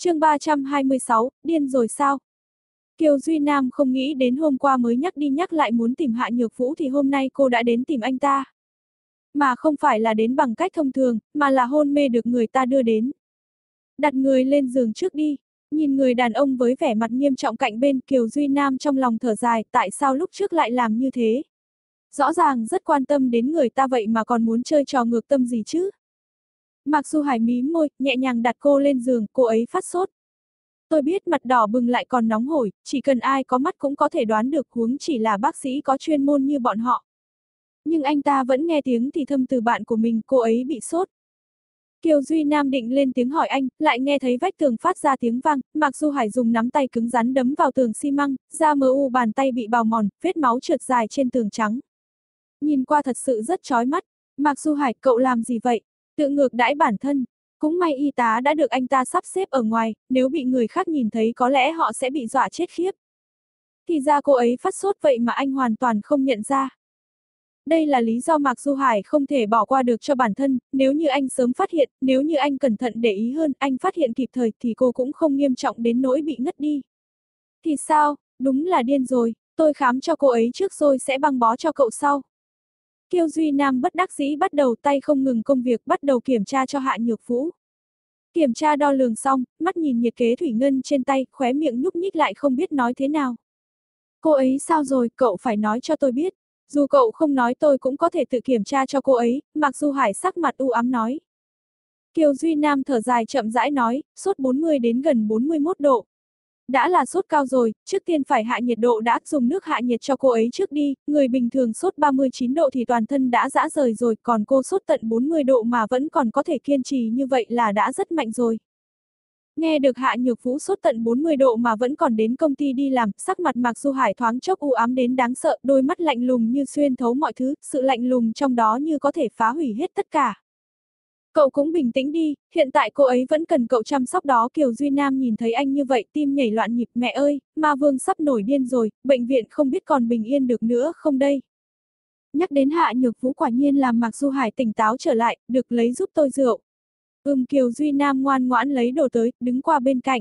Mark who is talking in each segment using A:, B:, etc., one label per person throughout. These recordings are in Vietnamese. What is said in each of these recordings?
A: chương 326, điên rồi sao? Kiều Duy Nam không nghĩ đến hôm qua mới nhắc đi nhắc lại muốn tìm Hạ Nhược Vũ thì hôm nay cô đã đến tìm anh ta. Mà không phải là đến bằng cách thông thường, mà là hôn mê được người ta đưa đến. Đặt người lên giường trước đi, nhìn người đàn ông với vẻ mặt nghiêm trọng cạnh bên Kiều Duy Nam trong lòng thở dài tại sao lúc trước lại làm như thế. Rõ ràng rất quan tâm đến người ta vậy mà còn muốn chơi trò ngược tâm gì chứ. Mặc dù Hải mím môi, nhẹ nhàng đặt cô lên giường, cô ấy phát sốt. Tôi biết mặt đỏ bừng lại còn nóng hổi, chỉ cần ai có mắt cũng có thể đoán được huống chỉ là bác sĩ có chuyên môn như bọn họ. Nhưng anh ta vẫn nghe tiếng thì thâm từ bạn của mình, cô ấy bị sốt. Kiều Duy Nam định lên tiếng hỏi anh, lại nghe thấy vách tường phát ra tiếng vang, Mặc Du Hải dùng nắm tay cứng rắn đấm vào tường xi măng, da mờ u bàn tay bị bào mòn, vết máu trượt dài trên tường trắng. Nhìn qua thật sự rất chói mắt. Mặc Du Hải, cậu làm gì vậy? Tự ngược đãi bản thân. Cũng may y tá đã được anh ta sắp xếp ở ngoài, nếu bị người khác nhìn thấy có lẽ họ sẽ bị dọa chết khiếp. Thì ra cô ấy phát sốt vậy mà anh hoàn toàn không nhận ra. Đây là lý do Mạc Du Hải không thể bỏ qua được cho bản thân, nếu như anh sớm phát hiện, nếu như anh cẩn thận để ý hơn, anh phát hiện kịp thời thì cô cũng không nghiêm trọng đến nỗi bị ngất đi. Thì sao, đúng là điên rồi, tôi khám cho cô ấy trước rồi sẽ băng bó cho cậu sau. Kiêu Duy Nam bất đắc dĩ bắt đầu tay không ngừng công việc bắt đầu kiểm tra cho Hạ Nhược Vũ. Kiểm tra đo lường xong, mắt nhìn nhiệt kế thủy ngân trên tay, khóe miệng nhúc nhích lại không biết nói thế nào. Cô ấy sao rồi, cậu phải nói cho tôi biết. Dù cậu không nói tôi cũng có thể tự kiểm tra cho cô ấy, mặc dù Hải sắc mặt u ám nói. Kiều Duy Nam thở dài chậm rãi nói, sốt 40 đến gần 41 độ, đã là sốt cao rồi, trước tiên phải hạ nhiệt độ đã, dùng nước hạ nhiệt cho cô ấy trước đi, người bình thường sốt 39 độ thì toàn thân đã dã rời rồi, còn cô sốt tận 40 độ mà vẫn còn có thể kiên trì như vậy là đã rất mạnh rồi. Nghe được hạ nhược vũ sốt tận 40 độ mà vẫn còn đến công ty đi làm, sắc mặt Mạc Du Hải thoáng chốc u ám đến đáng sợ, đôi mắt lạnh lùng như xuyên thấu mọi thứ, sự lạnh lùng trong đó như có thể phá hủy hết tất cả. Cậu cũng bình tĩnh đi, hiện tại cô ấy vẫn cần cậu chăm sóc đó Kiều Duy Nam nhìn thấy anh như vậy tim nhảy loạn nhịp mẹ ơi, ma vương sắp nổi điên rồi, bệnh viện không biết còn bình yên được nữa không đây. Nhắc đến hạ nhược vũ quả nhiên làm Mạc Du Hải tỉnh táo trở lại, được lấy giúp tôi rượu. Ừm Kiều Duy Nam ngoan ngoãn lấy đồ tới, đứng qua bên cạnh.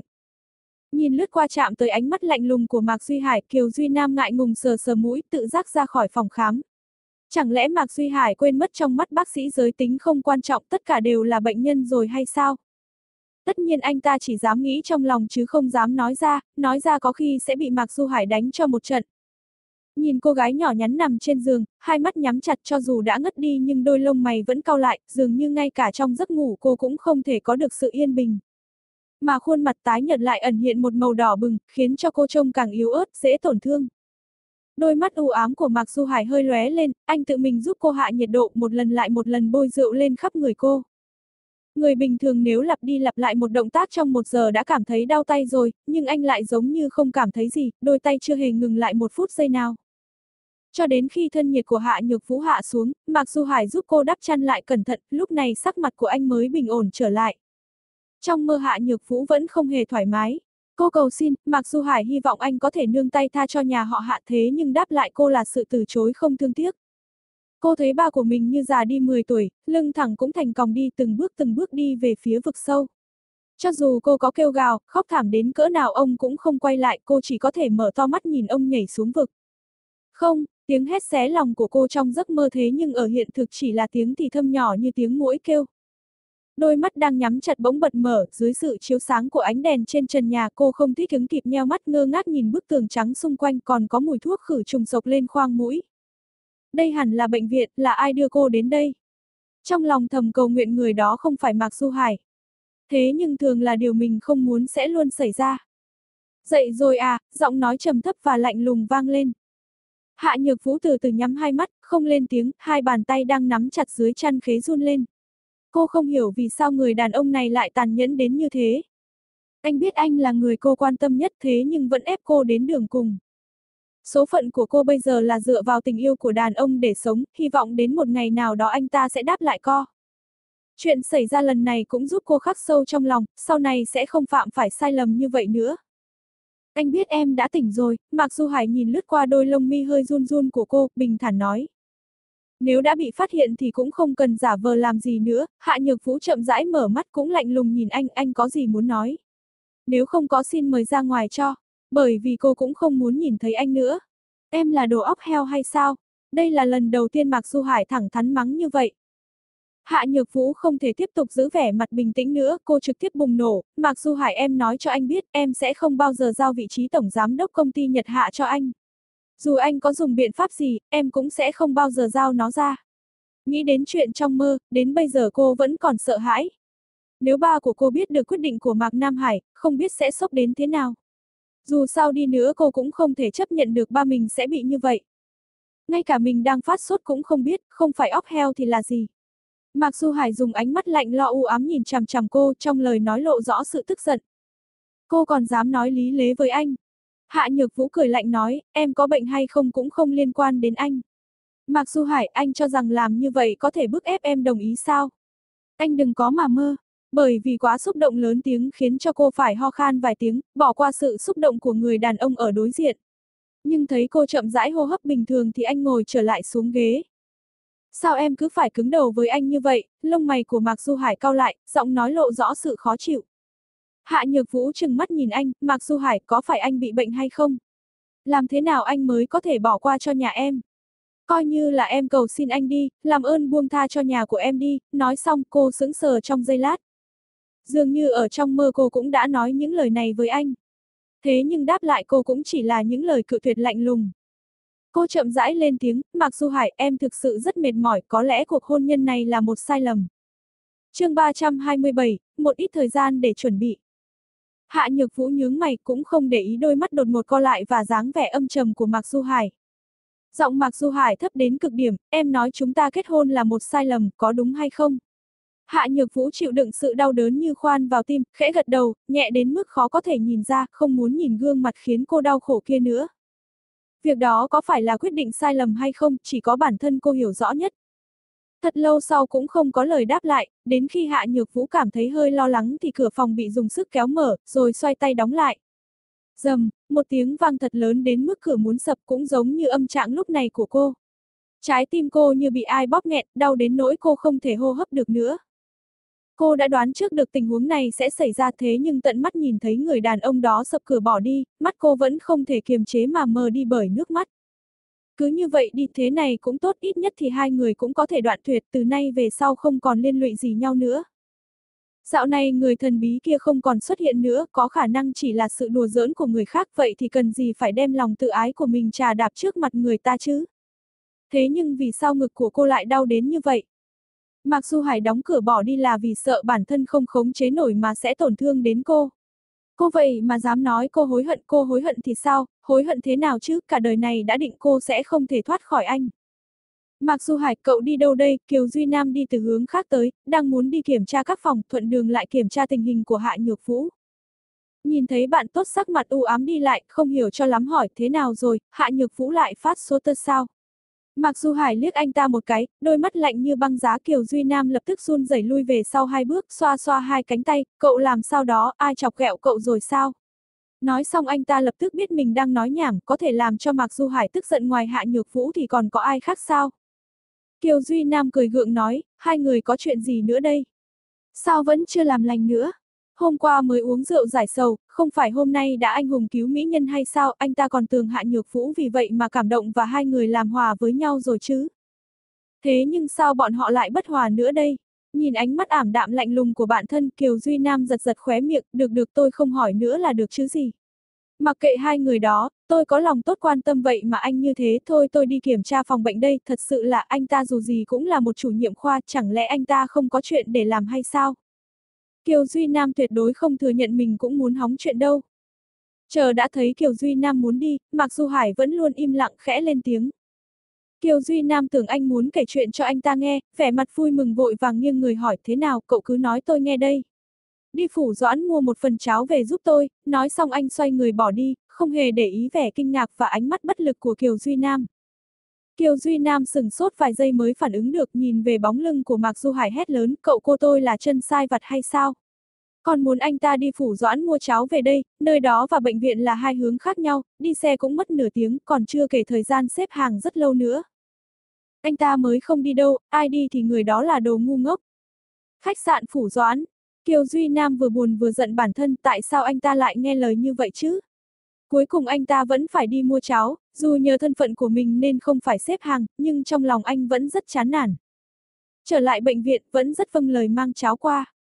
A: Nhìn lướt qua chạm tới ánh mắt lạnh lùng của Mạc Duy Hải, Kiều Duy Nam ngại ngùng sờ sờ mũi, tự giác ra khỏi phòng khám, Chẳng lẽ Mạc Duy Hải quên mất trong mắt bác sĩ giới tính không quan trọng tất cả đều là bệnh nhân rồi hay sao? Tất nhiên anh ta chỉ dám nghĩ trong lòng chứ không dám nói ra, nói ra có khi sẽ bị Mạc Du Hải đánh cho một trận. Nhìn cô gái nhỏ nhắn nằm trên giường, hai mắt nhắm chặt cho dù đã ngất đi nhưng đôi lông mày vẫn cau lại, dường như ngay cả trong giấc ngủ cô cũng không thể có được sự yên bình. Mà khuôn mặt tái nhợt lại ẩn hiện một màu đỏ bừng, khiến cho cô trông càng yếu ớt, dễ tổn thương. Đôi mắt u ám của Mạc Du Hải hơi lóe lên, anh tự mình giúp cô hạ nhiệt độ một lần lại một lần bôi rượu lên khắp người cô. Người bình thường nếu lặp đi lặp lại một động tác trong một giờ đã cảm thấy đau tay rồi, nhưng anh lại giống như không cảm thấy gì, đôi tay chưa hề ngừng lại một phút giây nào. Cho đến khi thân nhiệt của Hạ Nhược Vũ hạ xuống, Mạc Du Hải giúp cô đắp chăn lại cẩn thận, lúc này sắc mặt của anh mới bình ổn trở lại. Trong mơ Hạ Nhược Vũ vẫn không hề thoải mái, Cô cầu xin, mặc dù Hải hy vọng anh có thể nương tay tha cho nhà họ hạ thế nhưng đáp lại cô là sự từ chối không thương tiếc. Cô thấy ba của mình như già đi 10 tuổi, lưng thẳng cũng thành còng đi từng bước từng bước đi về phía vực sâu. Cho dù cô có kêu gào, khóc thảm đến cỡ nào ông cũng không quay lại, cô chỉ có thể mở to mắt nhìn ông nhảy xuống vực. Không, tiếng hét xé lòng của cô trong giấc mơ thế nhưng ở hiện thực chỉ là tiếng thì thâm nhỏ như tiếng mũi kêu. Đôi mắt đang nhắm chặt bỗng bật mở, dưới sự chiếu sáng của ánh đèn trên trần nhà cô không thích ứng kịp nheo mắt ngơ ngác nhìn bức tường trắng xung quanh còn có mùi thuốc khử trùng sộc lên khoang mũi. Đây hẳn là bệnh viện, là ai đưa cô đến đây? Trong lòng thầm cầu nguyện người đó không phải Mạc Du Hải. Thế nhưng thường là điều mình không muốn sẽ luôn xảy ra. Dậy rồi à, giọng nói trầm thấp và lạnh lùng vang lên. Hạ nhược vũ từ từ nhắm hai mắt, không lên tiếng, hai bàn tay đang nắm chặt dưới chăn khế run lên. Cô không hiểu vì sao người đàn ông này lại tàn nhẫn đến như thế. Anh biết anh là người cô quan tâm nhất thế nhưng vẫn ép cô đến đường cùng. Số phận của cô bây giờ là dựa vào tình yêu của đàn ông để sống, hy vọng đến một ngày nào đó anh ta sẽ đáp lại co. Chuyện xảy ra lần này cũng giúp cô khắc sâu trong lòng, sau này sẽ không phạm phải sai lầm như vậy nữa. Anh biết em đã tỉnh rồi, Mạc Du Hải nhìn lướt qua đôi lông mi hơi run run của cô, bình thản nói. Nếu đã bị phát hiện thì cũng không cần giả vờ làm gì nữa, Hạ Nhược Vũ chậm rãi mở mắt cũng lạnh lùng nhìn anh, anh có gì muốn nói. Nếu không có xin mời ra ngoài cho, bởi vì cô cũng không muốn nhìn thấy anh nữa. Em là đồ óc heo hay sao? Đây là lần đầu tiên Mạc Du Hải thẳng thắn mắng như vậy. Hạ Nhược Vũ không thể tiếp tục giữ vẻ mặt bình tĩnh nữa, cô trực tiếp bùng nổ, Mạc Du Hải em nói cho anh biết, em sẽ không bao giờ giao vị trí tổng giám đốc công ty Nhật Hạ cho anh. Dù anh có dùng biện pháp gì, em cũng sẽ không bao giờ giao nó ra. Nghĩ đến chuyện trong mơ, đến bây giờ cô vẫn còn sợ hãi. Nếu ba của cô biết được quyết định của Mạc Nam Hải, không biết sẽ sốc đến thế nào. Dù sao đi nữa cô cũng không thể chấp nhận được ba mình sẽ bị như vậy. Ngay cả mình đang phát sốt cũng không biết, không phải óc heo thì là gì. Mạc Du Hải dùng ánh mắt lạnh lo u ám nhìn chằm chằm cô, trong lời nói lộ rõ sự tức giận. Cô còn dám nói lý lế với anh. Hạ Nhược Vũ cười lạnh nói, em có bệnh hay không cũng không liên quan đến anh. Mạc Du Hải, anh cho rằng làm như vậy có thể bức ép em đồng ý sao? Anh đừng có mà mơ. Bởi vì quá xúc động lớn tiếng khiến cho cô phải ho khan vài tiếng, bỏ qua sự xúc động của người đàn ông ở đối diện. Nhưng thấy cô chậm rãi hô hấp bình thường thì anh ngồi trở lại xuống ghế. Sao em cứ phải cứng đầu với anh như vậy, lông mày của Mạc Du Hải cau lại, giọng nói lộ rõ sự khó chịu. Hạ Nhược Vũ chừng mắt nhìn anh, Mạc Du Hải có phải anh bị bệnh hay không? Làm thế nào anh mới có thể bỏ qua cho nhà em? Coi như là em cầu xin anh đi, làm ơn buông tha cho nhà của em đi, nói xong cô sững sờ trong giây lát. Dường như ở trong mơ cô cũng đã nói những lời này với anh. Thế nhưng đáp lại cô cũng chỉ là những lời cự tuyệt lạnh lùng. Cô chậm rãi lên tiếng, Mạc Du Hải, em thực sự rất mệt mỏi, có lẽ cuộc hôn nhân này là một sai lầm. chương 327, một ít thời gian để chuẩn bị. Hạ Nhược Vũ nhướng mày cũng không để ý đôi mắt đột ngột co lại và dáng vẻ âm trầm của Mạc Du Hải. Giọng Mạc Du Hải thấp đến cực điểm, em nói chúng ta kết hôn là một sai lầm, có đúng hay không? Hạ Nhược Vũ chịu đựng sự đau đớn như khoan vào tim, khẽ gật đầu, nhẹ đến mức khó có thể nhìn ra, không muốn nhìn gương mặt khiến cô đau khổ kia nữa. Việc đó có phải là quyết định sai lầm hay không, chỉ có bản thân cô hiểu rõ nhất. Thật lâu sau cũng không có lời đáp lại, đến khi Hạ Nhược Vũ cảm thấy hơi lo lắng thì cửa phòng bị dùng sức kéo mở, rồi xoay tay đóng lại. Dầm, một tiếng vang thật lớn đến mức cửa muốn sập cũng giống như âm trạng lúc này của cô. Trái tim cô như bị ai bóp nghẹn, đau đến nỗi cô không thể hô hấp được nữa. Cô đã đoán trước được tình huống này sẽ xảy ra thế nhưng tận mắt nhìn thấy người đàn ông đó sập cửa bỏ đi, mắt cô vẫn không thể kiềm chế mà mờ đi bởi nước mắt. Cứ như vậy đi thế này cũng tốt ít nhất thì hai người cũng có thể đoạn tuyệt từ nay về sau không còn liên lụy gì nhau nữa. Dạo này người thần bí kia không còn xuất hiện nữa, có khả năng chỉ là sự đùa giỡn của người khác vậy thì cần gì phải đem lòng tự ái của mình trà đạp trước mặt người ta chứ. Thế nhưng vì sao ngực của cô lại đau đến như vậy? Mặc dù Hải đóng cửa bỏ đi là vì sợ bản thân không khống chế nổi mà sẽ tổn thương đến cô. Cô vậy mà dám nói cô hối hận cô hối hận thì sao, hối hận thế nào chứ, cả đời này đã định cô sẽ không thể thoát khỏi anh. Mặc dù Hải, cậu đi đâu đây, Kiều Duy Nam đi từ hướng khác tới, đang muốn đi kiểm tra các phòng, thuận đường lại kiểm tra tình hình của Hạ Nhược Vũ. Nhìn thấy bạn tốt sắc mặt u ám đi lại, không hiểu cho lắm hỏi thế nào rồi, Hạ Nhược Vũ lại phát số tơ sao. Mặc dù Hải liếc anh ta một cái, đôi mắt lạnh như băng giá Kiều Duy Nam lập tức run rẩy lui về sau hai bước, xoa xoa hai cánh tay, cậu làm sao đó, ai chọc ghẹo cậu rồi sao? Nói xong anh ta lập tức biết mình đang nói nhảm, có thể làm cho Mạc Du Hải tức giận ngoài Hạ Nhược Vũ thì còn có ai khác sao? Kiều Duy Nam cười gượng nói, hai người có chuyện gì nữa đây? Sao vẫn chưa làm lành nữa? Hôm qua mới uống rượu giải sầu, không phải hôm nay đã anh hùng cứu mỹ nhân hay sao, anh ta còn tường hạ nhược vũ vì vậy mà cảm động và hai người làm hòa với nhau rồi chứ. Thế nhưng sao bọn họ lại bất hòa nữa đây? Nhìn ánh mắt ảm đạm lạnh lùng của bạn thân Kiều Duy Nam giật giật khóe miệng, được được tôi không hỏi nữa là được chứ gì. Mặc kệ hai người đó, tôi có lòng tốt quan tâm vậy mà anh như thế thôi tôi đi kiểm tra phòng bệnh đây, thật sự là anh ta dù gì cũng là một chủ nhiệm khoa, chẳng lẽ anh ta không có chuyện để làm hay sao? Kiều Duy Nam tuyệt đối không thừa nhận mình cũng muốn hóng chuyện đâu. Chờ đã thấy Kiều Duy Nam muốn đi, Mạc Du Hải vẫn luôn im lặng khẽ lên tiếng. Kiều Duy Nam tưởng anh muốn kể chuyện cho anh ta nghe, vẻ mặt vui mừng vội vàng nghiêng người hỏi thế nào, cậu cứ nói tôi nghe đây. Đi phủ doãn mua một phần cháo về giúp tôi, nói xong anh xoay người bỏ đi, không hề để ý vẻ kinh ngạc và ánh mắt bất lực của Kiều Duy Nam. Kiều Duy Nam sừng sốt vài giây mới phản ứng được nhìn về bóng lưng của Mạc Du Hải hét lớn, cậu cô tôi là chân sai vặt hay sao? Còn muốn anh ta đi phủ doãn mua cháo về đây, nơi đó và bệnh viện là hai hướng khác nhau, đi xe cũng mất nửa tiếng, còn chưa kể thời gian xếp hàng rất lâu nữa. Anh ta mới không đi đâu, ai đi thì người đó là đồ ngu ngốc. Khách sạn phủ doãn. Kiều Duy Nam vừa buồn vừa giận bản thân tại sao anh ta lại nghe lời như vậy chứ? Cuối cùng anh ta vẫn phải đi mua cháo, dù nhờ thân phận của mình nên không phải xếp hàng, nhưng trong lòng anh vẫn rất chán nản. Trở lại bệnh viện vẫn rất vâng lời mang cháo qua.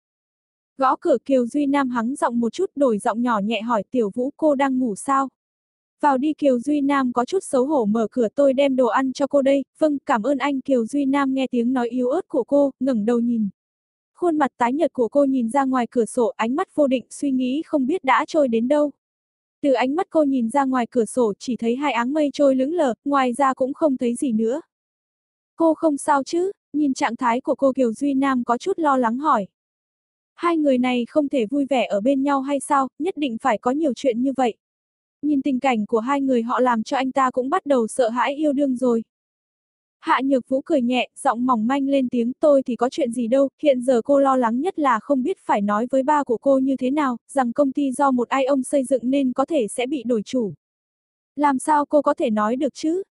A: Gõ cửa Kiều Duy Nam hắng giọng một chút đổi giọng nhỏ nhẹ hỏi Tiểu Vũ cô đang ngủ sao? Vào đi Kiều Duy Nam có chút xấu hổ mở cửa tôi đem đồ ăn cho cô đây, vâng cảm ơn anh Kiều Duy Nam nghe tiếng nói yếu ớt của cô, ngẩng đầu nhìn. Khuôn mặt tái nhợt của cô nhìn ra ngoài cửa sổ ánh mắt vô định suy nghĩ không biết đã trôi đến đâu. Từ ánh mắt cô nhìn ra ngoài cửa sổ chỉ thấy hai áng mây trôi lững lờ, ngoài ra cũng không thấy gì nữa. Cô không sao chứ, nhìn trạng thái của cô Kiều Duy Nam có chút lo lắng hỏi. Hai người này không thể vui vẻ ở bên nhau hay sao, nhất định phải có nhiều chuyện như vậy. Nhìn tình cảnh của hai người họ làm cho anh ta cũng bắt đầu sợ hãi yêu đương rồi. Hạ Nhược Vũ cười nhẹ, giọng mỏng manh lên tiếng tôi thì có chuyện gì đâu, hiện giờ cô lo lắng nhất là không biết phải nói với ba của cô như thế nào, rằng công ty do một ai ông xây dựng nên có thể sẽ bị đổi chủ. Làm sao cô có thể nói được chứ?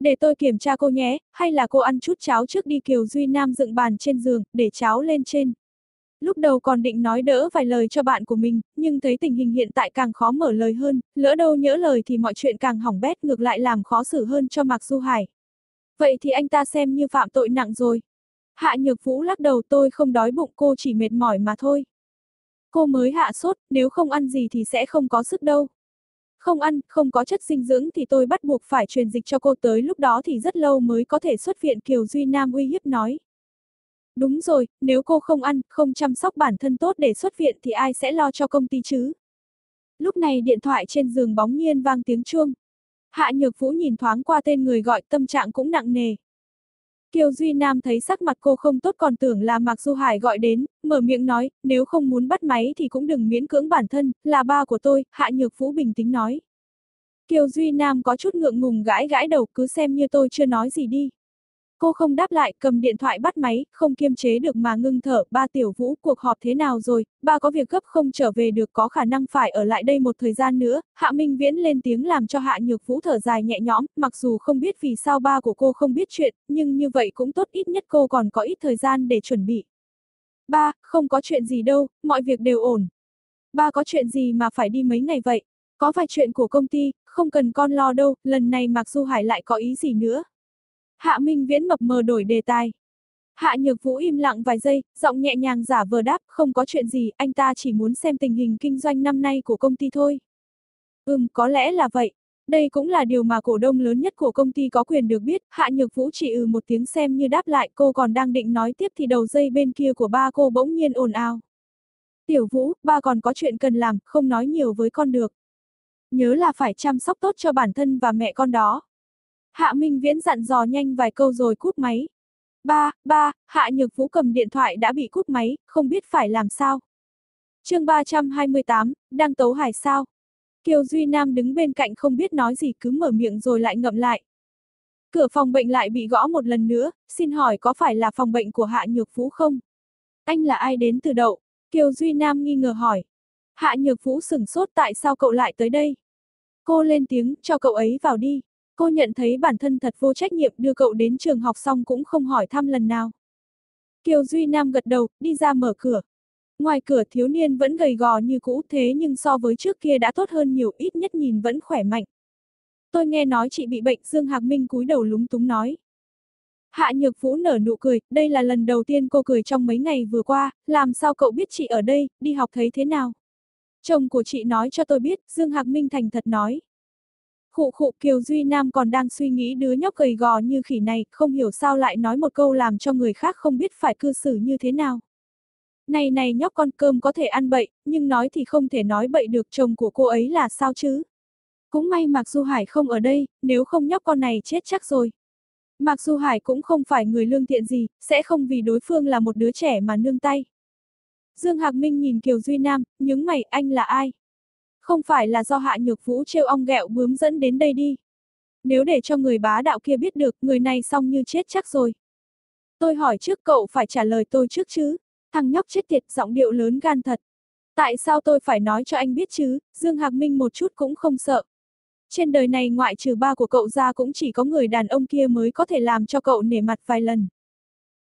A: Để tôi kiểm tra cô nhé, hay là cô ăn chút cháo trước đi Kiều Duy Nam dựng bàn trên giường, để cháo lên trên. Lúc đầu còn định nói đỡ vài lời cho bạn của mình, nhưng thấy tình hình hiện tại càng khó mở lời hơn, lỡ đâu nhỡ lời thì mọi chuyện càng hỏng bét ngược lại làm khó xử hơn cho Mạc Du Hải. Vậy thì anh ta xem như phạm tội nặng rồi. Hạ Nhược Vũ lắc đầu tôi không đói bụng cô chỉ mệt mỏi mà thôi. Cô mới hạ sốt, nếu không ăn gì thì sẽ không có sức đâu. Không ăn, không có chất dinh dưỡng thì tôi bắt buộc phải truyền dịch cho cô tới lúc đó thì rất lâu mới có thể xuất viện Kiều Duy Nam uy hiếp nói. Đúng rồi, nếu cô không ăn, không chăm sóc bản thân tốt để xuất viện thì ai sẽ lo cho công ty chứ? Lúc này điện thoại trên giường bóng nhiên vang tiếng chuông. Hạ Nhược Vũ nhìn thoáng qua tên người gọi tâm trạng cũng nặng nề. Kiều Duy Nam thấy sắc mặt cô không tốt còn tưởng là Mạc Du Hải gọi đến, mở miệng nói, nếu không muốn bắt máy thì cũng đừng miễn cưỡng bản thân, là ba của tôi, Hạ Nhược Vũ bình tĩnh nói. Kiều Duy Nam có chút ngượng ngùng gãi gãi đầu cứ xem như tôi chưa nói gì đi. Cô không đáp lại, cầm điện thoại bắt máy, không kiêm chế được mà ngưng thở, ba tiểu vũ, cuộc họp thế nào rồi, ba có việc gấp không trở về được có khả năng phải ở lại đây một thời gian nữa, Hạ Minh Viễn lên tiếng làm cho Hạ Nhược Vũ thở dài nhẹ nhõm, mặc dù không biết vì sao ba của cô không biết chuyện, nhưng như vậy cũng tốt ít nhất cô còn có ít thời gian để chuẩn bị. Ba, không có chuyện gì đâu, mọi việc đều ổn. Ba có chuyện gì mà phải đi mấy ngày vậy? Có vài chuyện của công ty, không cần con lo đâu, lần này Mạc Du Hải lại có ý gì nữa? Hạ Minh Viễn mập mờ đổi đề tài. Hạ Nhược Vũ im lặng vài giây, giọng nhẹ nhàng giả vờ đáp, không có chuyện gì, anh ta chỉ muốn xem tình hình kinh doanh năm nay của công ty thôi. Ừm, có lẽ là vậy. Đây cũng là điều mà cổ đông lớn nhất của công ty có quyền được biết, Hạ Nhược Vũ chỉ ừ một tiếng xem như đáp lại cô còn đang định nói tiếp thì đầu dây bên kia của ba cô bỗng nhiên ồn ào. Tiểu Vũ, ba còn có chuyện cần làm, không nói nhiều với con được. Nhớ là phải chăm sóc tốt cho bản thân và mẹ con đó. Hạ Minh Viễn dặn dò nhanh vài câu rồi cút máy. Ba, ba, Hạ Nhược Vũ cầm điện thoại đã bị cút máy, không biết phải làm sao. chương 328, đang tấu hải sao. Kiều Duy Nam đứng bên cạnh không biết nói gì cứ mở miệng rồi lại ngậm lại. Cửa phòng bệnh lại bị gõ một lần nữa, xin hỏi có phải là phòng bệnh của Hạ Nhược Vũ không? Anh là ai đến từ đậu? Kiều Duy Nam nghi ngờ hỏi. Hạ Nhược Vũ sửng sốt tại sao cậu lại tới đây? Cô lên tiếng, cho cậu ấy vào đi. Cô nhận thấy bản thân thật vô trách nhiệm đưa cậu đến trường học xong cũng không hỏi thăm lần nào. Kiều Duy Nam gật đầu, đi ra mở cửa. Ngoài cửa thiếu niên vẫn gầy gò như cũ thế nhưng so với trước kia đã tốt hơn nhiều ít nhất nhìn vẫn khỏe mạnh. Tôi nghe nói chị bị bệnh Dương Hạc Minh cúi đầu lúng túng nói. Hạ Nhược Vũ nở nụ cười, đây là lần đầu tiên cô cười trong mấy ngày vừa qua, làm sao cậu biết chị ở đây, đi học thấy thế nào? Chồng của chị nói cho tôi biết, Dương Hạc Minh thành thật nói. Khụ khụ Kiều Duy Nam còn đang suy nghĩ đứa nhóc gầy gò như khỉ này, không hiểu sao lại nói một câu làm cho người khác không biết phải cư xử như thế nào. Này này nhóc con cơm có thể ăn bậy, nhưng nói thì không thể nói bậy được chồng của cô ấy là sao chứ. Cũng may Mạc Du Hải không ở đây, nếu không nhóc con này chết chắc rồi. Mạc Du Hải cũng không phải người lương thiện gì, sẽ không vì đối phương là một đứa trẻ mà nương tay. Dương Hạc Minh nhìn Kiều Duy Nam, nhướng mày, anh là ai? Không phải là do hạ nhược vũ trêu ong gẹo bướm dẫn đến đây đi. Nếu để cho người bá đạo kia biết được, người này xong như chết chắc rồi. Tôi hỏi trước cậu phải trả lời tôi trước chứ. Thằng nhóc chết tiệt giọng điệu lớn gan thật. Tại sao tôi phải nói cho anh biết chứ, Dương Hạc Minh một chút cũng không sợ. Trên đời này ngoại trừ ba của cậu ra cũng chỉ có người đàn ông kia mới có thể làm cho cậu nể mặt vài lần.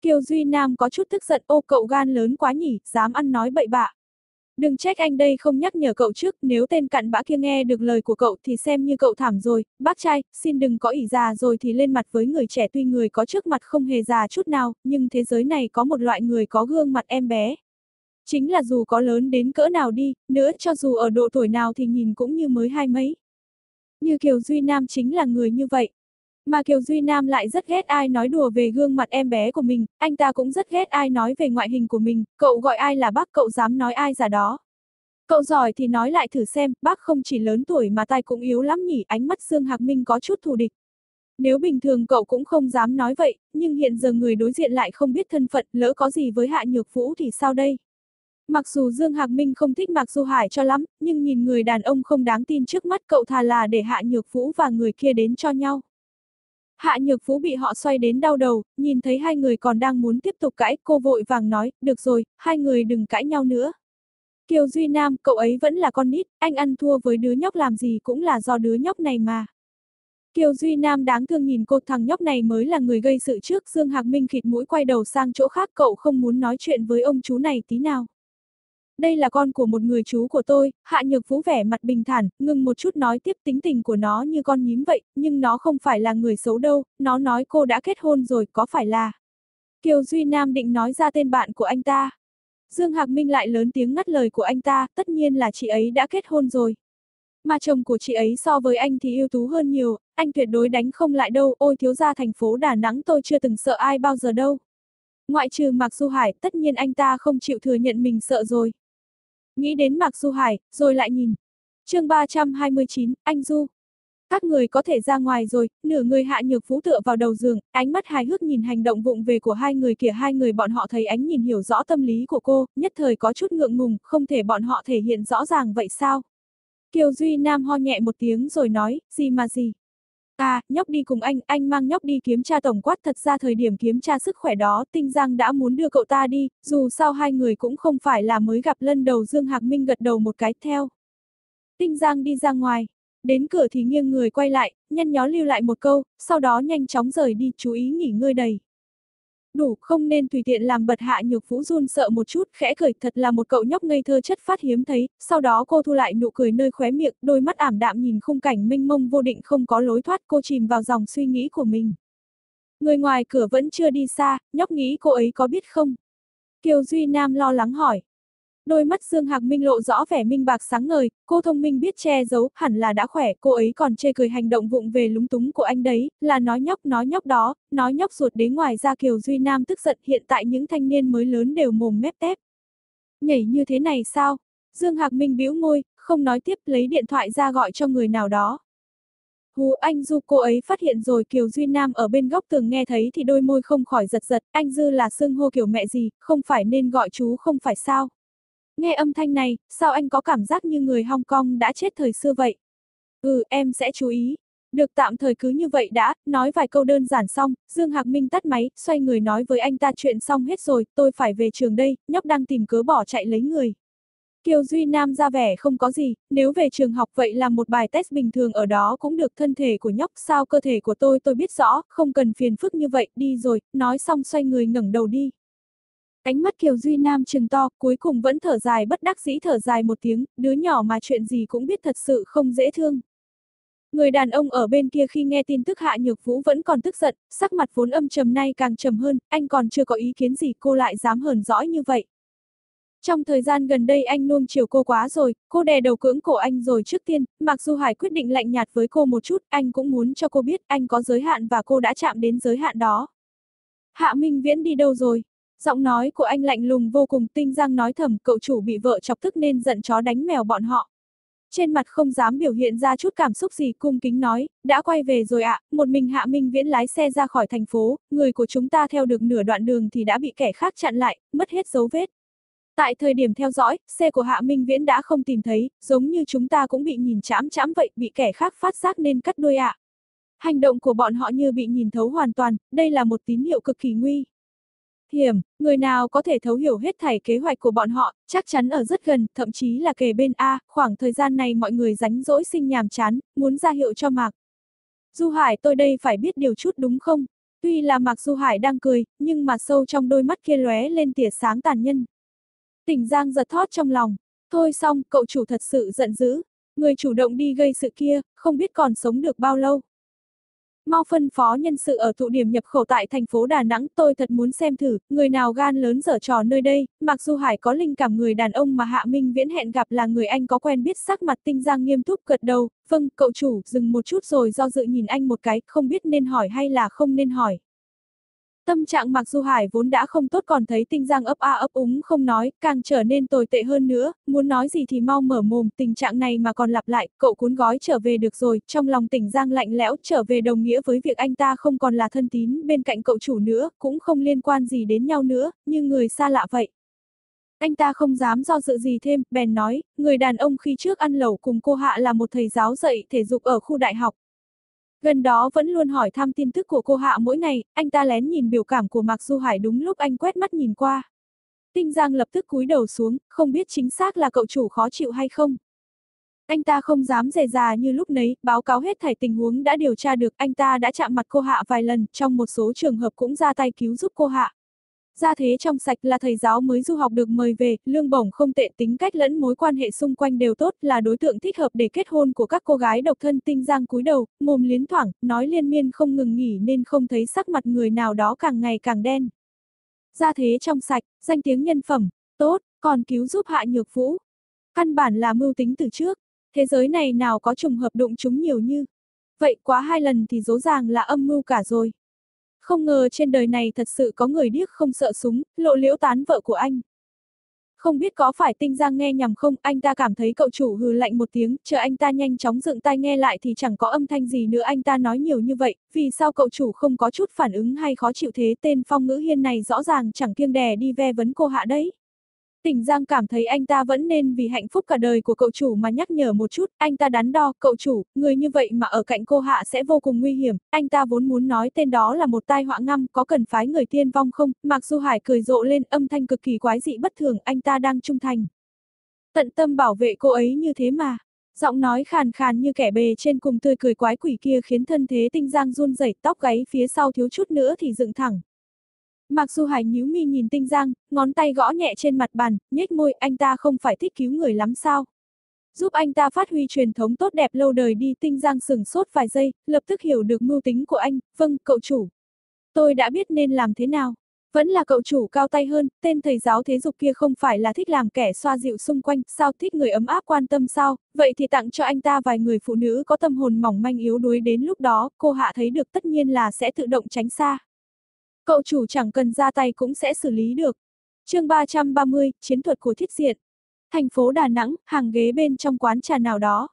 A: Kiều Duy Nam có chút tức giận ô cậu gan lớn quá nhỉ, dám ăn nói bậy bạ. Đừng trách anh đây không nhắc nhở cậu trước, nếu tên cặn bã kia nghe được lời của cậu thì xem như cậu thảm rồi, bác trai, xin đừng có ỉ già rồi thì lên mặt với người trẻ tuy người có trước mặt không hề già chút nào, nhưng thế giới này có một loại người có gương mặt em bé. Chính là dù có lớn đến cỡ nào đi, nữa cho dù ở độ tuổi nào thì nhìn cũng như mới hai mấy. Như Kiều Duy Nam chính là người như vậy, mà Kiều Duy Nam lại rất ghét ai nói đùa về gương mặt em bé của mình, anh ta cũng rất ghét ai nói về ngoại hình của mình, cậu gọi ai là bác cậu dám nói ai giả đó. Cậu giỏi thì nói lại thử xem, bác không chỉ lớn tuổi mà tai cũng yếu lắm nhỉ, ánh mắt Dương Hạc Minh có chút thù địch. Nếu bình thường cậu cũng không dám nói vậy, nhưng hiện giờ người đối diện lại không biết thân phận, lỡ có gì với Hạ Nhược Vũ thì sao đây? Mặc dù Dương Hạc Minh không thích Mạc Du Hải cho lắm, nhưng nhìn người đàn ông không đáng tin trước mắt cậu thà là để Hạ Nhược Vũ và người kia đến cho nhau. Hạ Nhược Phú bị họ xoay đến đau đầu, nhìn thấy hai người còn đang muốn tiếp tục cãi, cô vội vàng nói, được rồi, hai người đừng cãi nhau nữa. Kiều Duy Nam, cậu ấy vẫn là con nít, anh ăn thua với đứa nhóc làm gì cũng là do đứa nhóc này mà. Kiều Duy Nam đáng thương nhìn cô thằng nhóc này mới là người gây sự trước, Dương Hạc Minh khịt mũi quay đầu sang chỗ khác cậu không muốn nói chuyện với ông chú này tí nào. Đây là con của một người chú của tôi, Hạ Nhược Vũ vẻ mặt bình thản, ngừng một chút nói tiếp tính tình của nó như con nhím vậy, nhưng nó không phải là người xấu đâu, nó nói cô đã kết hôn rồi, có phải là... Kiều Duy Nam định nói ra tên bạn của anh ta. Dương Hạc Minh lại lớn tiếng ngắt lời của anh ta, tất nhiên là chị ấy đã kết hôn rồi. Mà chồng của chị ấy so với anh thì ưu tú hơn nhiều, anh tuyệt đối đánh không lại đâu, ôi thiếu gia thành phố Đà Nẵng tôi chưa từng sợ ai bao giờ đâu. Ngoại trừ Mạc Du Hải, tất nhiên anh ta không chịu thừa nhận mình sợ rồi. Nghĩ đến Mạc Du Hải, rồi lại nhìn. chương 329, anh Du. Các người có thể ra ngoài rồi, nửa người hạ nhược phú tựa vào đầu giường, ánh mắt hài hước nhìn hành động vụng về của hai người kia hai người bọn họ thấy ánh nhìn hiểu rõ tâm lý của cô, nhất thời có chút ngượng ngùng, không thể bọn họ thể hiện rõ ràng vậy sao? Kiều Duy Nam ho nhẹ một tiếng rồi nói, gì mà gì? À, nhóc đi cùng anh, anh mang nhóc đi kiếm tra tổng quát thật ra thời điểm kiếm tra sức khỏe đó, Tinh Giang đã muốn đưa cậu ta đi, dù sao hai người cũng không phải là mới gặp lần đầu Dương Hạc Minh gật đầu một cái theo. Tinh Giang đi ra ngoài, đến cửa thì nghiêng người quay lại, nhăn nhó lưu lại một câu, sau đó nhanh chóng rời đi, chú ý nghỉ ngơi đầy. Đủ, không nên tùy tiện làm bật hạ nhược vũ run sợ một chút, khẽ cười, thật là một cậu nhóc ngây thơ chất phát hiếm thấy, sau đó cô thu lại nụ cười nơi khóe miệng, đôi mắt ảm đạm nhìn khung cảnh mênh mông vô định không có lối thoát, cô chìm vào dòng suy nghĩ của mình. Người ngoài cửa vẫn chưa đi xa, nhóc nghĩ cô ấy có biết không? Kiều Duy Nam lo lắng hỏi. Đôi mắt Dương Hạc Minh lộ rõ vẻ minh bạc sáng ngời, cô thông minh biết che giấu, hẳn là đã khỏe, cô ấy còn chê cười hành động vụng về lúng túng của anh đấy, là nói nhóc nói nhóc đó, nói nhóc ruột đến ngoài ra Kiều Duy Nam tức giận hiện tại những thanh niên mới lớn đều mồm mép tép. Nhảy như thế này sao? Dương Hạc Minh bĩu môi, không nói tiếp lấy điện thoại ra gọi cho người nào đó. Hú anh Du cô ấy phát hiện rồi Kiều Duy Nam ở bên góc tường nghe thấy thì đôi môi không khỏi giật giật, anh Dư là xương hô kiểu mẹ gì, không phải nên gọi chú không phải sao. Nghe âm thanh này, sao anh có cảm giác như người Hong Kong đã chết thời xưa vậy? Ừ, em sẽ chú ý. Được tạm thời cứ như vậy đã, nói vài câu đơn giản xong, Dương Hạc Minh tắt máy, xoay người nói với anh ta chuyện xong hết rồi, tôi phải về trường đây, nhóc đang tìm cớ bỏ chạy lấy người. Kiều Duy Nam ra vẻ không có gì, nếu về trường học vậy là một bài test bình thường ở đó cũng được thân thể của nhóc sao cơ thể của tôi tôi biết rõ, không cần phiền phức như vậy, đi rồi, nói xong xoay người ngẩng đầu đi. Ánh mắt Kiều Duy Nam trừng to, cuối cùng vẫn thở dài bất đắc dĩ thở dài một tiếng, đứa nhỏ mà chuyện gì cũng biết thật sự không dễ thương. Người đàn ông ở bên kia khi nghe tin tức Hạ Nhược Vũ vẫn còn tức giận, sắc mặt vốn âm trầm nay càng trầm hơn, anh còn chưa có ý kiến gì cô lại dám hờn dõi như vậy. Trong thời gian gần đây anh nuông chiều cô quá rồi, cô đè đầu cưỡng cổ anh rồi trước tiên, mặc dù Hải quyết định lạnh nhạt với cô một chút, anh cũng muốn cho cô biết anh có giới hạn và cô đã chạm đến giới hạn đó. Hạ Minh Viễn đi đâu rồi? Giọng nói của anh lạnh lùng vô cùng tinh giang nói thầm cậu chủ bị vợ chọc tức nên giận chó đánh mèo bọn họ. Trên mặt không dám biểu hiện ra chút cảm xúc gì cung kính nói, đã quay về rồi ạ, một mình Hạ Minh Viễn lái xe ra khỏi thành phố, người của chúng ta theo được nửa đoạn đường thì đã bị kẻ khác chặn lại, mất hết dấu vết. Tại thời điểm theo dõi, xe của Hạ Minh Viễn đã không tìm thấy, giống như chúng ta cũng bị nhìn chám chám vậy, bị kẻ khác phát giác nên cắt đuôi ạ. Hành động của bọn họ như bị nhìn thấu hoàn toàn, đây là một tín hiệu cực kỳ nguy hiểm, người nào có thể thấu hiểu hết thảy kế hoạch của bọn họ, chắc chắn ở rất gần, thậm chí là kề bên A, khoảng thời gian này mọi người ránh rỗi sinh nhàm chán, muốn ra hiệu cho Mạc. Du Hải tôi đây phải biết điều chút đúng không? Tuy là Mạc Du Hải đang cười, nhưng mà sâu trong đôi mắt kia lóe lên tia sáng tàn nhân. Tỉnh Giang giật thót trong lòng. Thôi xong, cậu chủ thật sự giận dữ. Người chủ động đi gây sự kia, không biết còn sống được bao lâu. Mau phân phó nhân sự ở tụ điểm nhập khẩu tại thành phố Đà Nẵng, tôi thật muốn xem thử, người nào gan lớn dở trò nơi đây, mặc dù Hải có linh cảm người đàn ông mà Hạ Minh Viễn hẹn gặp là người anh có quen biết sắc mặt tinh giang nghiêm túc gật đầu, vâng, cậu chủ, dừng một chút rồi do dự nhìn anh một cái, không biết nên hỏi hay là không nên hỏi. Tâm trạng Mạc Du Hải vốn đã không tốt còn thấy tinh giang ấp a ấp úng không nói, càng trở nên tồi tệ hơn nữa, muốn nói gì thì mau mở mồm, tình trạng này mà còn lặp lại, cậu cuốn gói trở về được rồi, trong lòng tỉnh giang lạnh lẽo trở về đồng nghĩa với việc anh ta không còn là thân tín bên cạnh cậu chủ nữa, cũng không liên quan gì đến nhau nữa, như người xa lạ vậy. Anh ta không dám do dự gì thêm, bèn nói, người đàn ông khi trước ăn lẩu cùng cô Hạ là một thầy giáo dạy thể dục ở khu đại học, Gần đó vẫn luôn hỏi thăm tin tức của cô Hạ mỗi ngày, anh ta lén nhìn biểu cảm của Mạc Du Hải đúng lúc anh quét mắt nhìn qua. Tinh Giang lập tức cúi đầu xuống, không biết chính xác là cậu chủ khó chịu hay không. Anh ta không dám dè dà như lúc nấy, báo cáo hết thảy tình huống đã điều tra được, anh ta đã chạm mặt cô Hạ vài lần, trong một số trường hợp cũng ra tay cứu giúp cô Hạ. Gia thế trong sạch là thầy giáo mới du học được mời về, lương bổng không tệ tính cách lẫn mối quan hệ xung quanh đều tốt là đối tượng thích hợp để kết hôn của các cô gái độc thân tinh giang cúi đầu, mồm liến thoảng, nói liên miên không ngừng nghỉ nên không thấy sắc mặt người nào đó càng ngày càng đen. Gia thế trong sạch, danh tiếng nhân phẩm, tốt, còn cứu giúp hạ nhược vũ. Căn bản là mưu tính từ trước, thế giới này nào có trùng hợp đụng chúng nhiều như. Vậy quá hai lần thì dỗ ràng là âm mưu cả rồi. Không ngờ trên đời này thật sự có người điếc không sợ súng, lộ liễu tán vợ của anh. Không biết có phải tinh giang nghe nhầm không, anh ta cảm thấy cậu chủ hừ lạnh một tiếng, chờ anh ta nhanh chóng dựng tai nghe lại thì chẳng có âm thanh gì nữa anh ta nói nhiều như vậy, vì sao cậu chủ không có chút phản ứng hay khó chịu thế tên phong ngữ hiên này rõ ràng chẳng kiêng đè đi ve vấn cô hạ đấy. Tỉnh Giang cảm thấy anh ta vẫn nên vì hạnh phúc cả đời của cậu chủ mà nhắc nhở một chút, anh ta đắn đo, cậu chủ, người như vậy mà ở cạnh cô hạ sẽ vô cùng nguy hiểm, anh ta vốn muốn nói tên đó là một tai họa ngăm, có cần phái người tiên vong không, Mạc Du Hải cười rộ lên âm thanh cực kỳ quái dị bất thường, anh ta đang trung thành. Tận tâm bảo vệ cô ấy như thế mà. Giọng nói khàn khàn như kẻ bề trên cùng tươi cười quái quỷ kia khiến thân thế tinh giang run rẩy tóc gáy phía sau thiếu chút nữa thì dựng thẳng. Mạc Du Hải nhíu mi nhìn Tinh Giang, ngón tay gõ nhẹ trên mặt bàn, nhếch môi, anh ta không phải thích cứu người lắm sao? Giúp anh ta phát huy truyền thống tốt đẹp lâu đời đi Tinh Giang sừng sốt vài giây, lập tức hiểu được mưu tính của anh, vâng, cậu chủ. Tôi đã biết nên làm thế nào. Vẫn là cậu chủ cao tay hơn, tên thầy giáo thế dục kia không phải là thích làm kẻ xoa dịu xung quanh, sao thích người ấm áp quan tâm sao, vậy thì tặng cho anh ta vài người phụ nữ có tâm hồn mỏng manh yếu đuối đến lúc đó, cô hạ thấy được tất nhiên là sẽ tự động tránh xa. Cậu chủ chẳng cần ra tay cũng sẽ xử lý được. chương 330, chiến thuật của thiết diện. Thành phố Đà Nẵng, hàng ghế bên trong quán trà nào đó.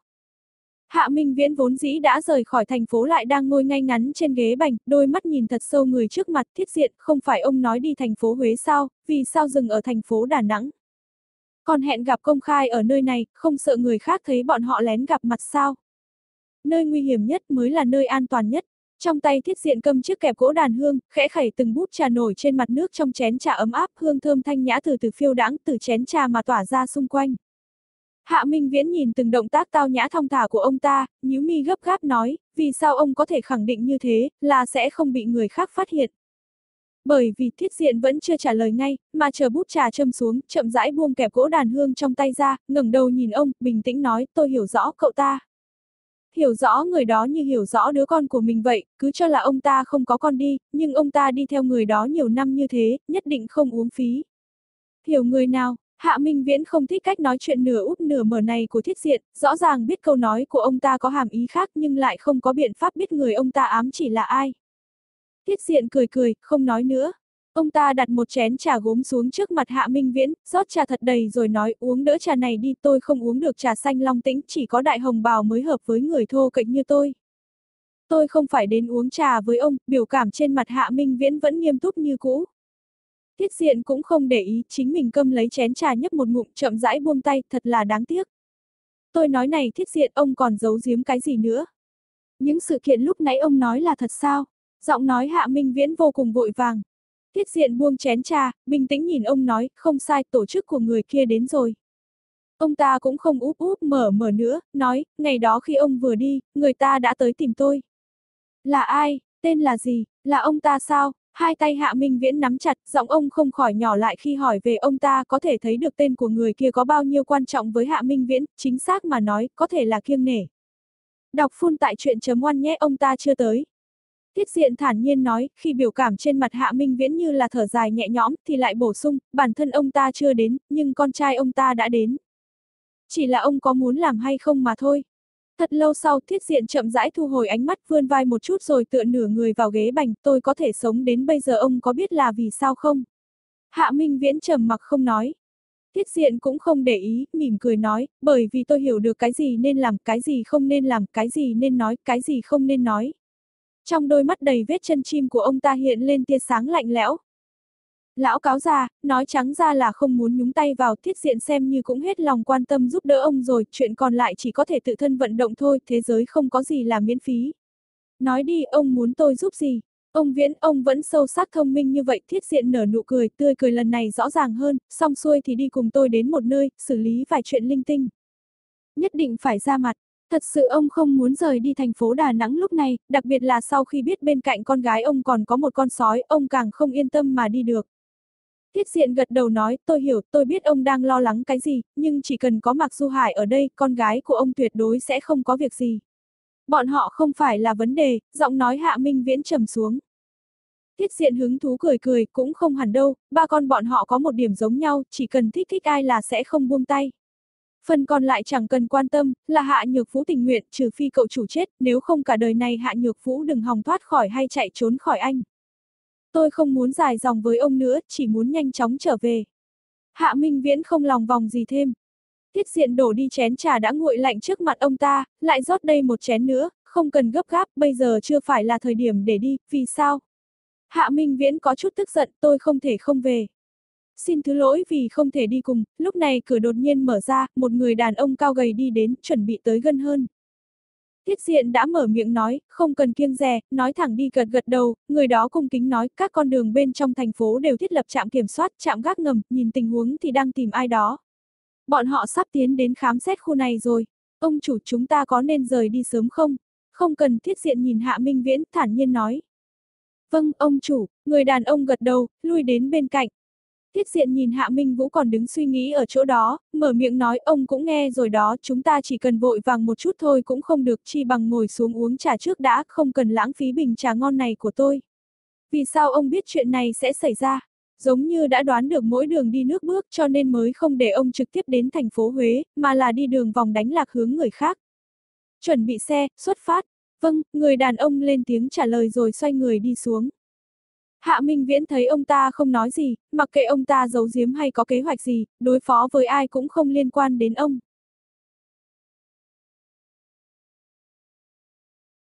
A: Hạ Minh Viễn vốn dĩ đã rời khỏi thành phố lại đang ngồi ngay ngắn trên ghế bành, đôi mắt nhìn thật sâu người trước mặt thiết diện, không phải ông nói đi thành phố Huế sao, vì sao dừng ở thành phố Đà Nẵng. Còn hẹn gặp công khai ở nơi này, không sợ người khác thấy bọn họ lén gặp mặt sao. Nơi nguy hiểm nhất mới là nơi an toàn nhất, trong tay thiết diện cầm chiếc kẹp gỗ đàn hương, khẽ khẩy từng bút trà nổi trên mặt nước trong chén trà ấm áp, hương thơm thanh nhã từ từ phiêu đãng từ chén trà mà tỏa ra xung quanh. Hạ Minh Viễn nhìn từng động tác tao nhã thong thả của ông ta, nhíu mi gấp gáp nói, vì sao ông có thể khẳng định như thế, là sẽ không bị người khác phát hiện. Bởi vì thiết diện vẫn chưa trả lời ngay, mà chờ bút trà châm xuống, chậm rãi buông kẹp gỗ đàn hương trong tay ra, ngẩng đầu nhìn ông, bình tĩnh nói, tôi hiểu rõ cậu ta. Hiểu rõ người đó như hiểu rõ đứa con của mình vậy, cứ cho là ông ta không có con đi, nhưng ông ta đi theo người đó nhiều năm như thế, nhất định không uống phí. Hiểu người nào, Hạ Minh Viễn không thích cách nói chuyện nửa úp nửa mở này của thiết diện, rõ ràng biết câu nói của ông ta có hàm ý khác nhưng lại không có biện pháp biết người ông ta ám chỉ là ai. Thiết diện cười cười, không nói nữa. Ông ta đặt một chén trà gốm xuống trước mặt Hạ Minh Viễn, rót trà thật đầy rồi nói uống đỡ trà này đi tôi không uống được trà xanh long tĩnh, chỉ có đại hồng bào mới hợp với người thô kệch như tôi. Tôi không phải đến uống trà với ông, biểu cảm trên mặt Hạ Minh Viễn vẫn nghiêm túc như cũ. Thiết diện cũng không để ý, chính mình câm lấy chén trà nhấp một ngụm chậm rãi buông tay, thật là đáng tiếc. Tôi nói này thiết diện ông còn giấu giếm cái gì nữa. Những sự kiện lúc nãy ông nói là thật sao? Giọng nói Hạ Minh Viễn vô cùng vội vàng. Thiết diện buông chén trà, bình tĩnh nhìn ông nói, không sai, tổ chức của người kia đến rồi. Ông ta cũng không úp úp mở mở nữa, nói, ngày đó khi ông vừa đi, người ta đã tới tìm tôi. Là ai? Tên là gì, là ông ta sao? Hai tay Hạ Minh Viễn nắm chặt, giọng ông không khỏi nhỏ lại khi hỏi về ông ta có thể thấy được tên của người kia có bao nhiêu quan trọng với Hạ Minh Viễn, chính xác mà nói, có thể là kiêng nể. Đọc phun tại chuyện chấm oan nhé ông ta chưa tới. Thiết diện thản nhiên nói, khi biểu cảm trên mặt Hạ Minh Viễn như là thở dài nhẹ nhõm, thì lại bổ sung, bản thân ông ta chưa đến, nhưng con trai ông ta đã đến. Chỉ là ông có muốn làm hay không mà thôi. Thật lâu sau, thiết diện chậm rãi thu hồi ánh mắt vươn vai một chút rồi tựa nửa người vào ghế bành, tôi có thể sống đến bây giờ ông có biết là vì sao không? Hạ Minh Viễn trầm mặc không nói. Thiết diện cũng không để ý, mỉm cười nói, bởi vì tôi hiểu được cái gì nên làm, cái gì không nên làm, cái gì nên nói, cái gì không nên nói. Trong đôi mắt đầy vết chân chim của ông ta hiện lên tia sáng lạnh lẽo. Lão cáo già, nói trắng ra là không muốn nhúng tay vào thiết diện xem như cũng hết lòng quan tâm giúp đỡ ông rồi, chuyện còn lại chỉ có thể tự thân vận động thôi, thế giới không có gì là miễn phí. Nói đi, ông muốn tôi giúp gì? Ông Viễn, ông vẫn sâu sắc thông minh như vậy, thiết diện nở nụ cười, tươi cười lần này rõ ràng hơn, xong xuôi thì đi cùng tôi đến một nơi, xử lý vài chuyện linh tinh. Nhất định phải ra mặt, Thật sự ông không muốn rời đi thành phố Đà Nẵng lúc này, đặc biệt là sau khi biết bên cạnh con gái ông còn có một con sói, ông càng không yên tâm mà đi được. Thiết diện gật đầu nói, tôi hiểu, tôi biết ông đang lo lắng cái gì, nhưng chỉ cần có Mạc Du Hải ở đây, con gái của ông tuyệt đối sẽ không có việc gì. Bọn họ không phải là vấn đề, giọng nói Hạ Minh Viễn trầm xuống. Thiết diện hứng thú cười cười, cũng không hẳn đâu, ba con bọn họ có một điểm giống nhau, chỉ cần thích thích ai là sẽ không buông tay. Phần còn lại chẳng cần quan tâm, là Hạ Nhược vũ tình nguyện, trừ phi cậu chủ chết, nếu không cả đời này Hạ Nhược vũ đừng hòng thoát khỏi hay chạy trốn khỏi anh. Tôi không muốn dài dòng với ông nữa, chỉ muốn nhanh chóng trở về. Hạ Minh Viễn không lòng vòng gì thêm. Tiết diện đổ đi chén trà đã nguội lạnh trước mặt ông ta, lại rót đây một chén nữa, không cần gấp gáp, bây giờ chưa phải là thời điểm để đi, vì sao? Hạ Minh Viễn có chút tức giận, tôi không thể không về. Xin thứ lỗi vì không thể đi cùng, lúc này cửa đột nhiên mở ra, một người đàn ông cao gầy đi đến, chuẩn bị tới gần hơn. Thiết diện đã mở miệng nói, không cần kiêng rè, nói thẳng đi gật gật đầu, người đó cung kính nói, các con đường bên trong thành phố đều thiết lập trạm kiểm soát, trạm gác ngầm, nhìn tình huống thì đang tìm ai đó. Bọn họ sắp tiến đến khám xét khu này rồi, ông chủ chúng ta có nên rời đi sớm không? Không cần thiết diện nhìn Hạ Minh Viễn, thản nhiên nói. Vâng, ông chủ, người đàn ông gật đầu, lui đến bên cạnh, thiết diện nhìn Hạ Minh Vũ còn đứng suy nghĩ ở chỗ đó, mở miệng nói ông cũng nghe rồi đó, chúng ta chỉ cần vội vàng một chút thôi cũng không được chi bằng ngồi xuống uống trà trước đã, không cần lãng phí bình trà ngon này của tôi. Vì sao ông biết chuyện này sẽ xảy ra? Giống như đã đoán được mỗi đường đi nước bước cho nên mới không để ông trực tiếp đến thành phố Huế, mà là đi đường vòng đánh lạc hướng người khác. Chuẩn bị xe, xuất phát. Vâng, người đàn ông lên tiếng trả lời rồi xoay người đi xuống. Hạ Minh Viễn thấy ông ta không nói gì, mặc kệ ông ta giấu giếm hay có kế hoạch gì, đối phó với ai cũng không liên quan đến ông.